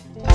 stay.